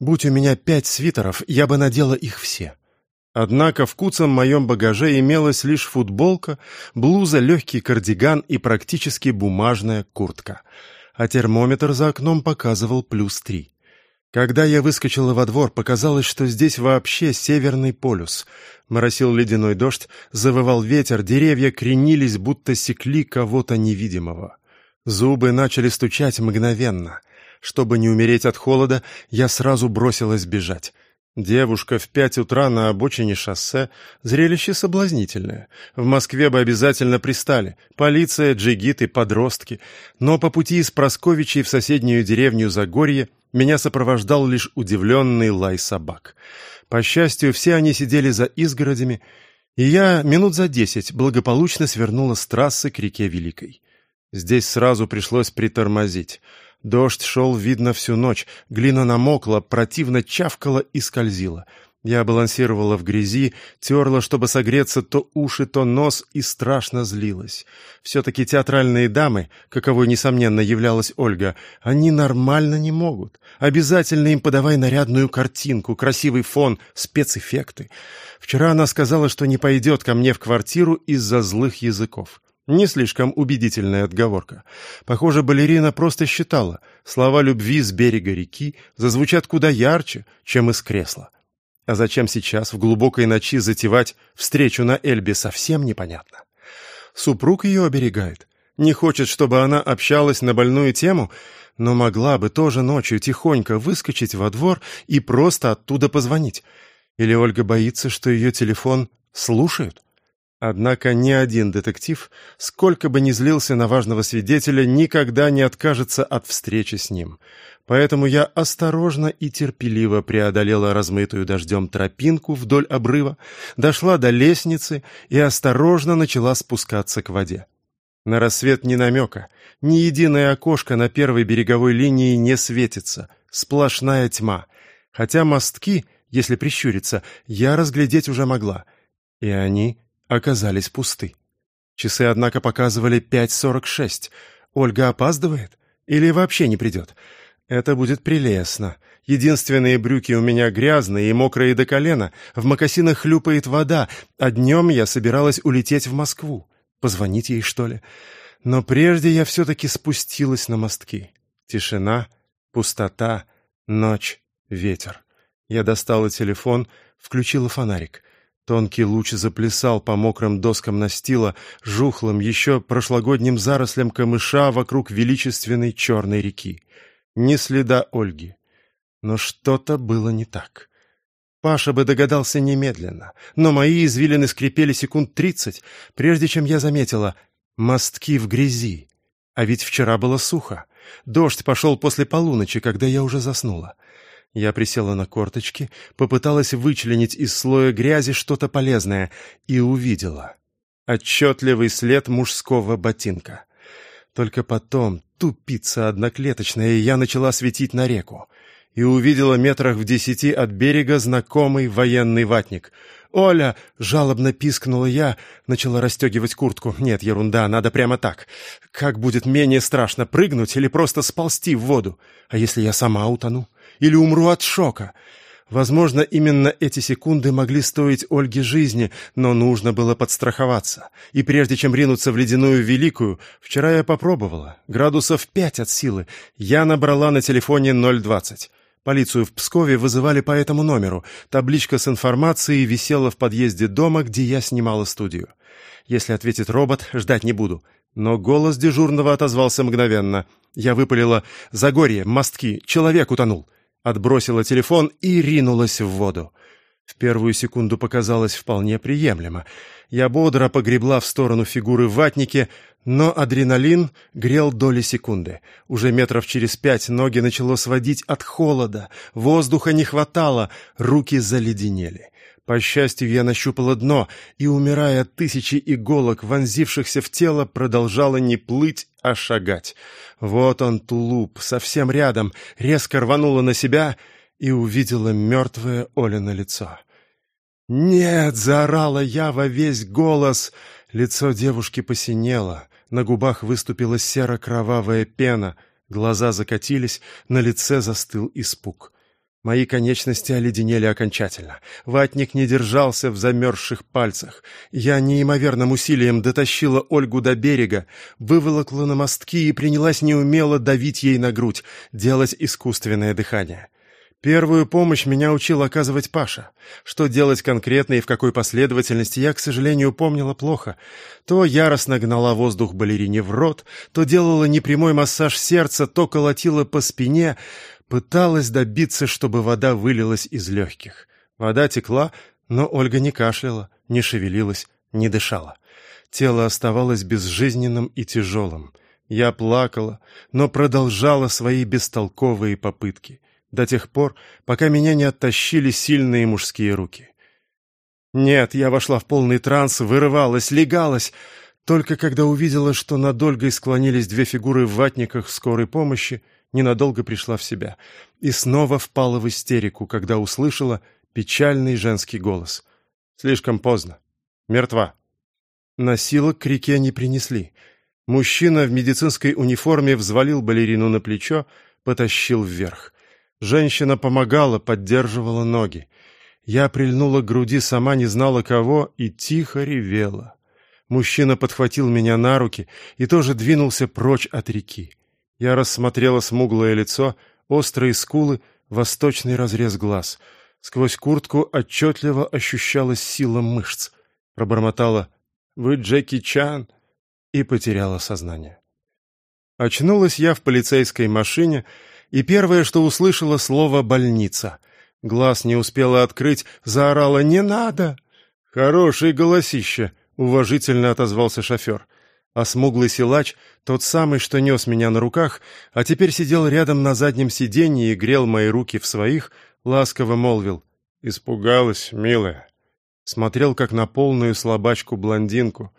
Будь у меня пять свитеров, я бы надела их все. Однако в куцом моем багаже имелась лишь футболка, блуза, легкий кардиган и практически бумажная куртка. А термометр за окном показывал плюс три. Когда я выскочила во двор, показалось, что здесь вообще северный полюс. Моросил ледяной дождь, завывал ветер, деревья кренились, будто секли кого-то невидимого. Зубы начали стучать мгновенно. Чтобы не умереть от холода, я сразу бросилась бежать. Девушка в пять утра на обочине шоссе — зрелище соблазнительное. В Москве бы обязательно пристали. Полиция, джигиты, подростки. Но по пути из Просковичей в соседнюю деревню Загорье меня сопровождал лишь удивленный лай собак. По счастью, все они сидели за изгородями, и я минут за десять благополучно свернула с трассы к реке Великой. Здесь сразу пришлось притормозить — Дождь шел, видно, всю ночь. Глина намокла, противно чавкала и скользила. Я балансировала в грязи, терла, чтобы согреться то уши, то нос, и страшно злилась. Все-таки театральные дамы, каковой, несомненно, являлась Ольга, они нормально не могут. Обязательно им подавай нарядную картинку, красивый фон, спецэффекты. Вчера она сказала, что не пойдет ко мне в квартиру из-за злых языков. Не слишком убедительная отговорка. Похоже, балерина просто считала, слова любви с берега реки зазвучат куда ярче, чем из кресла. А зачем сейчас в глубокой ночи затевать встречу на Эльбе, совсем непонятно. Супруг ее оберегает. Не хочет, чтобы она общалась на больную тему, но могла бы тоже ночью тихонько выскочить во двор и просто оттуда позвонить. Или Ольга боится, что ее телефон слушают? Однако ни один детектив, сколько бы ни злился на важного свидетеля, никогда не откажется от встречи с ним. Поэтому я осторожно и терпеливо преодолела размытую дождем тропинку вдоль обрыва, дошла до лестницы и осторожно начала спускаться к воде. На рассвет ни намека, ни единое окошко на первой береговой линии не светится, сплошная тьма, хотя мостки, если прищуриться, я разглядеть уже могла, и они оказались пусты. Часы, однако, показывали 5.46. Ольга опаздывает? Или вообще не придет? Это будет прелестно. Единственные брюки у меня грязные и мокрые до колена, в мокасинах хлюпает вода, а днем я собиралась улететь в Москву. Позвонить ей, что ли? Но прежде я все-таки спустилась на мостки. Тишина, пустота, ночь, ветер. Я достала телефон, включила фонарик. Тонкий луч заплясал по мокрым доскам настила, жухлым, еще прошлогодним зарослям камыша вокруг величественной черной реки. Ни следа Ольги. Но что-то было не так. Паша бы догадался немедленно, но мои извилины скрипели секунд тридцать, прежде чем я заметила мостки в грязи. А ведь вчера было сухо. Дождь пошел после полуночи, когда я уже заснула. Я присела на корточки, попыталась вычленить из слоя грязи что-то полезное и увидела. Отчетливый след мужского ботинка. Только потом, тупица одноклеточная, я начала светить на реку и увидела метрах в десяти от берега знакомый военный ватник. «Оля!» — жалобно пискнула я, начала расстегивать куртку. «Нет, ерунда, надо прямо так. Как будет менее страшно, прыгнуть или просто сползти в воду? А если я сама утону? Или умру от шока. Возможно, именно эти секунды могли стоить Ольге жизни, но нужно было подстраховаться. И прежде чем ринуться в ледяную великую, вчера я попробовала. Градусов пять от силы. Я набрала на телефоне 020. Полицию в Пскове вызывали по этому номеру. Табличка с информацией висела в подъезде дома, где я снимала студию. Если ответит робот, ждать не буду. Но голос дежурного отозвался мгновенно. Я выпалила «Загорье, мостки, человек утонул» отбросила телефон и ринулась в воду. В первую секунду показалось вполне приемлемо. Я бодро погребла в сторону фигуры в ватнике, но адреналин грел доли секунды. Уже метров через пять ноги начало сводить от холода, воздуха не хватало, руки заледенели. По счастью, я нащупала дно и, умирая от тысячи иголок, вонзившихся в тело, продолжала не плыть, а шагать. Вот он, тулуп, совсем рядом, резко рванула на себя и увидела мертвое Олино лицо. «Нет!» — заорала я во весь голос. Лицо девушки посинело, на губах выступила серо-кровавая пена, глаза закатились, на лице застыл испуг. Мои конечности оледенели окончательно. Ватник не держался в замерзших пальцах. Я неимоверным усилием дотащила Ольгу до берега, выволокла на мостки и принялась неумело давить ей на грудь, делать искусственное дыхание. Первую помощь меня учил оказывать Паша. Что делать конкретно и в какой последовательности, я, к сожалению, помнила плохо. То яростно гнала воздух балерине в рот, то делала непрямой массаж сердца, то колотила по спине, пыталась добиться, чтобы вода вылилась из легких. Вода текла, но Ольга не кашляла, не шевелилась, не дышала. Тело оставалось безжизненным и тяжелым. Я плакала, но продолжала свои бестолковые попытки — до тех пор, пока меня не оттащили сильные мужские руки. Нет, я вошла в полный транс, вырывалась, легалась, только когда увидела, что над Ольгой склонились две фигуры в ватниках скорой помощи, ненадолго пришла в себя и снова впала в истерику, когда услышала печальный женский голос. Слишком поздно. Мертва. Носилок к реке не принесли. Мужчина в медицинской униформе взвалил балерину на плечо, потащил вверх. Женщина помогала, поддерживала ноги. Я прильнула к груди, сама не знала кого, и тихо ревела. Мужчина подхватил меня на руки и тоже двинулся прочь от реки. Я рассмотрела смуглое лицо, острые скулы, восточный разрез глаз. Сквозь куртку отчетливо ощущалась сила мышц. Пробормотала «Вы Джеки Чан?» и потеряла сознание. Очнулась я в полицейской машине, и первое, что услышала, слово «больница». Глаз не успела открыть, заорала «Не надо!» «Хороший голосище!» — уважительно отозвался шофер. А смуглый силач, тот самый, что нес меня на руках, а теперь сидел рядом на заднем сиденье и грел мои руки в своих, ласково молвил. «Испугалась, милая». Смотрел, как на полную слабачку-блондинку,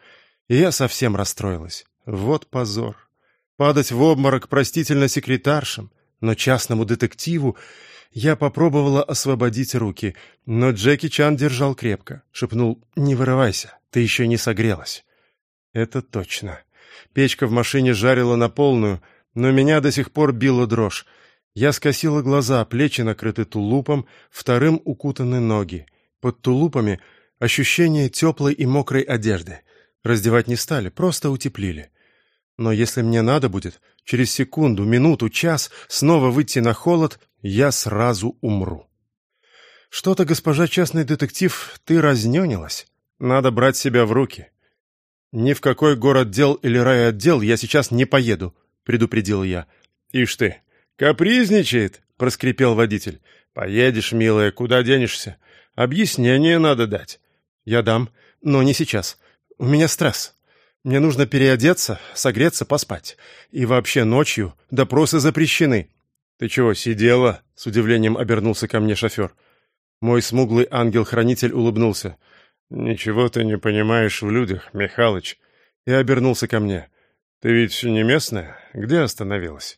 и я совсем расстроилась. Вот позор. Падать в обморок простительно секретаршам, но частному детективу я попробовала освободить руки, но Джеки Чан держал крепко, шепнул «Не вырывайся, ты еще не согрелась». Это точно. Печка в машине жарила на полную, но меня до сих пор била дрожь. Я скосила глаза, плечи накрыты тулупом, вторым укутаны ноги. Под тулупами ощущение теплой и мокрой одежды. Раздевать не стали, просто утеплили. Но если мне надо будет, через секунду, минуту, час снова выйти на холод, я сразу умру. Что-то, госпожа частный детектив, ты разненилась. Надо брать себя в руки. Ни в какой город дел или райотдел я сейчас не поеду, предупредил я. Ишь ты, капризничает, проскрипел водитель. Поедешь, милая, куда денешься? Объяснение надо дать. Я дам, но не сейчас. У меня стресс. Мне нужно переодеться, согреться, поспать. И вообще ночью допросы запрещены». «Ты чего, сидела?» — с удивлением обернулся ко мне шофер. Мой смуглый ангел-хранитель улыбнулся. «Ничего ты не понимаешь в людях, Михалыч». И обернулся ко мне. «Ты ведь не местная? Где остановилась?»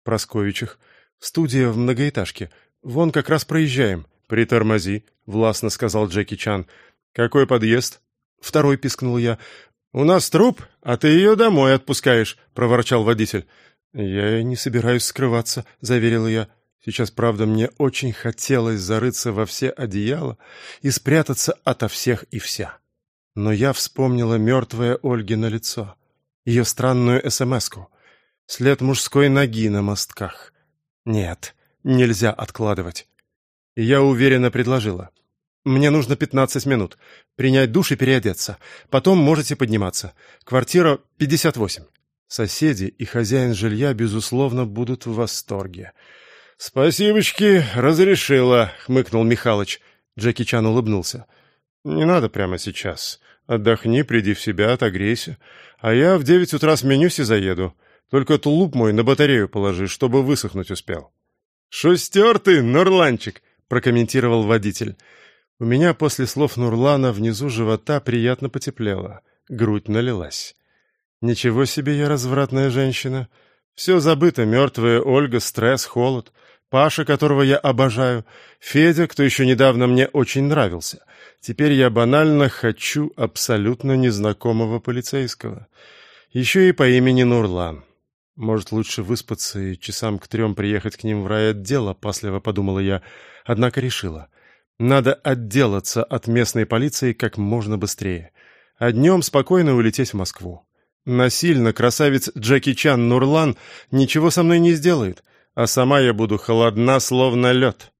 «В Просковичах. Студия в многоэтажке. Вон как раз проезжаем». «Притормози», — властно сказал Джеки Чан. «Какой подъезд?» «Второй», — пискнул я. «У нас труп, а ты ее домой отпускаешь», — проворчал водитель. «Я не собираюсь скрываться», — заверил я. Сейчас, правда, мне очень хотелось зарыться во все одеяла и спрятаться ото всех и вся. Но я вспомнила мертвое Ольгино лицо, ее странную СМС-ку, след мужской ноги на мостках. Нет, нельзя откладывать. И я уверенно предложила. Мне нужно 15 минут. Принять душ и переодеться. Потом можете подниматься. Квартира 58. Соседи и хозяин жилья, безусловно, будут в восторге. «Спасибочки, разрешила», — хмыкнул Михалыч. Джеки Чан улыбнулся. «Не надо прямо сейчас. Отдохни, приди в себя, отогрейся. А я в девять утра сменюсь и заеду. Только тулуп мой на батарею положи, чтобы высохнуть успел». «Шустер ты, Нурланчик», — прокомментировал водитель. У меня после слов Нурлана внизу живота приятно потеплело, грудь налилась. Ничего себе я развратная женщина. Все забыто, мертвая Ольга, стресс, холод. Паша, которого я обожаю. Федя, кто еще недавно мне очень нравился. Теперь я банально хочу абсолютно незнакомого полицейского. Еще и по имени Нурлан. Может, лучше выспаться и часам к трем приехать к ним в райотдел, опасливо подумала я, однако решила. Надо отделаться от местной полиции как можно быстрее, а днем спокойно улететь в Москву. Насильно красавец Джеки Чан Нурлан ничего со мной не сделает, а сама я буду холодна, словно лед.